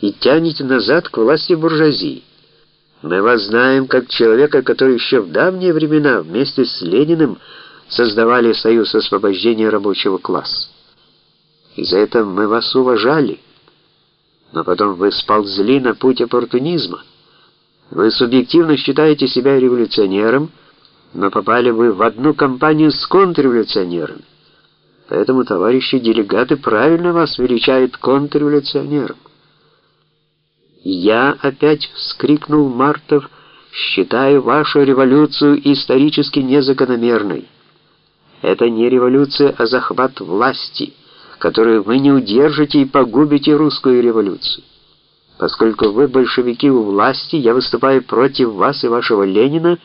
и тянете назад к власти буржуазии. Мы вас знаем как человека, который еще в давние времена вместе с Лениным создавали Союз освобождения рабочего класса. И за это мы вас уважали. Но потом вы сползли на путь оппортунизма. Вы субъективно считаете себя революционером, но попали вы в одну компанию с контрреволюционерами. Поэтому товарищи делегаты правильно вас величают контрреволюционером. «Я опять!» — вскрикнул Мартов. «Считаю вашу революцию исторически незакономерной. Это не революция, а захват власти, которую вы не удержите и погубите русскую революцию. Поскольку вы большевики у власти, я выступаю против вас и вашего Ленина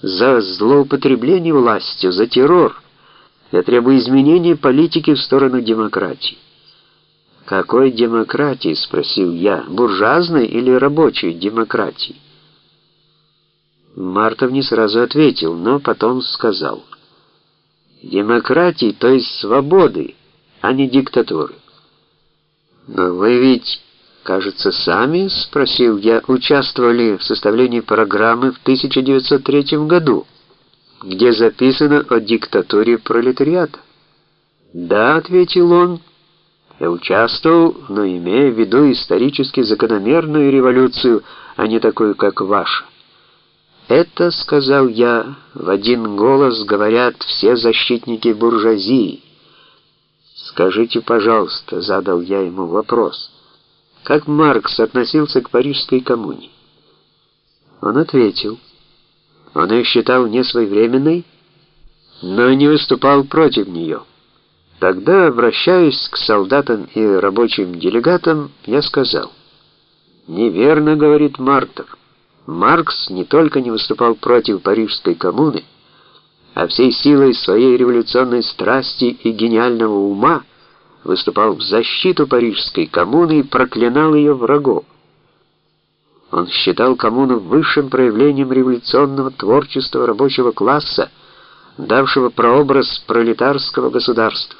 за злоупотребление властью, за террор. Я требую изменения политики в сторону демократии. «Какой демократии?» — спросил я. «Буржуазной или рабочей демократии?» Мартов не сразу ответил, но потом сказал. «Демократии, то есть свободы, а не диктатуры». «Но вы ведь, кажется, сами, — спросил я, — участвовали в составлении программы в 1903 году, где записано о диктатуре пролетариата». «Да», — ответил он, — я участвовал, но имея в виду исторически закономерную революцию, а не такую, как ваша. Это, сказал я, в один голос говорят все защитники буржуазии. Скажите, пожалуйста, задал я ему вопрос. Как Маркс относился к парижской коммуне? Он ответил. Он ее считал несвоевременной, но не выступал против нее. Тогда, обращаясь к солдатам и рабочим делегатам, я сказал, «Неверно, — говорит Мартов, — Маркс не только не выступал против Парижской коммуны, а всей силой своей революционной страсти и гениального ума выступал в защиту Парижской коммуны и проклинал ее врагов. Он считал коммуну высшим проявлением революционного творчества рабочего класса, давшего прообраз пролетарского государства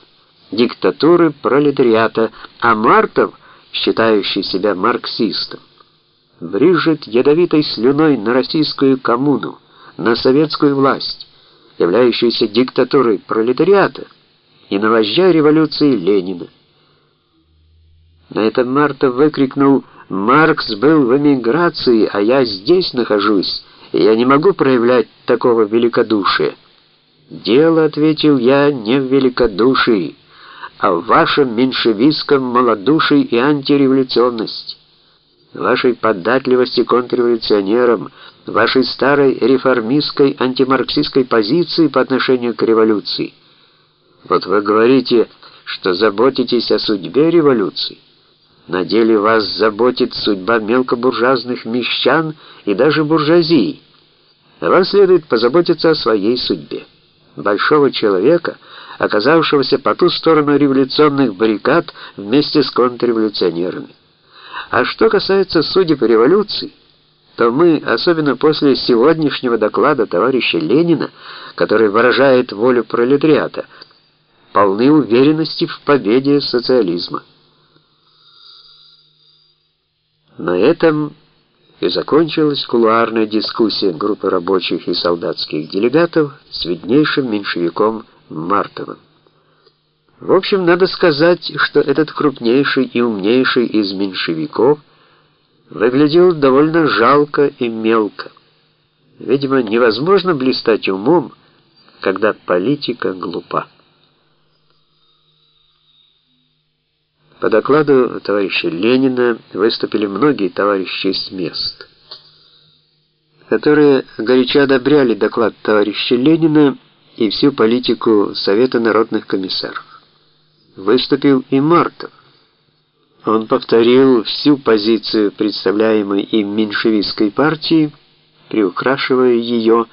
диктатуры пролетариата, а Мартов, считающий себя марксистом, брызжет ядовитой слюной на российскую коммуну, на советскую власть, являющуюся диктатурой пролетариата и на вождя революции Ленина. На это Мартов выкрикнул «Маркс был в эмиграции, а я здесь нахожусь, и я не могу проявлять такого великодушия». «Дело», — ответил я, — «не в великодушии» а в вашем меньшевистском малодушии и антиреволюционности, вашей податливости контрреволюционерам, вашей старой реформистской антимарксистской позиции по отношению к революции. Вот вы говорите, что заботитесь о судьбе революции. На деле вас заботит судьба мелкобуржуазных мещан и даже буржуазии. А вам следует позаботиться о своей судьбе. Большого человека – оказавшегося по ту сторону революционных баррикад вместе с контрреволюционерами. А что касается судеб революции, то мы, особенно после сегодняшнего доклада товарища Ленина, который выражает волю пролетариата, полны уверенности в победе социализма. На этом и закончилась кулуарная дискуссия группы рабочих и солдатских делегатов с виднейшим меньшевиком Мартовым. В общем, надо сказать, что этот крупнейший и умнейший из меньшевиков выглядел довольно жалко и мелко. Видимо, невозможно блистать умом, когда политика глупа. По докладу товарища Ленина выступили многие товарищи с мест, которые горячо одобряли доклад товарища Ленина и всю политику Совета народных комиссаров. Выступил и Мартов. Он повторил всю позицию представляемой им меньшевистской партии, приукрашивая ее,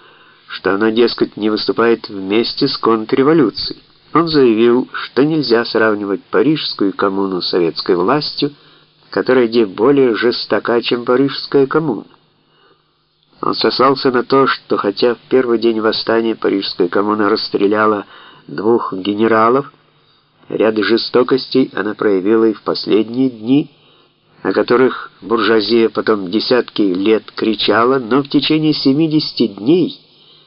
что она, дескать, не выступает вместе с контрреволюцией. Он заявил, что нельзя сравнивать парижскую коммуну с советской властью, которая где более жестока, чем парижская коммуна. Он сослался на то, что хотя в первый день восстания Парижская коммуна расстреляла двух генералов, ряд жестокостей она проявила и в последние дни, о которых буржуазия потом десятки лет кричала, но в течение 70 дней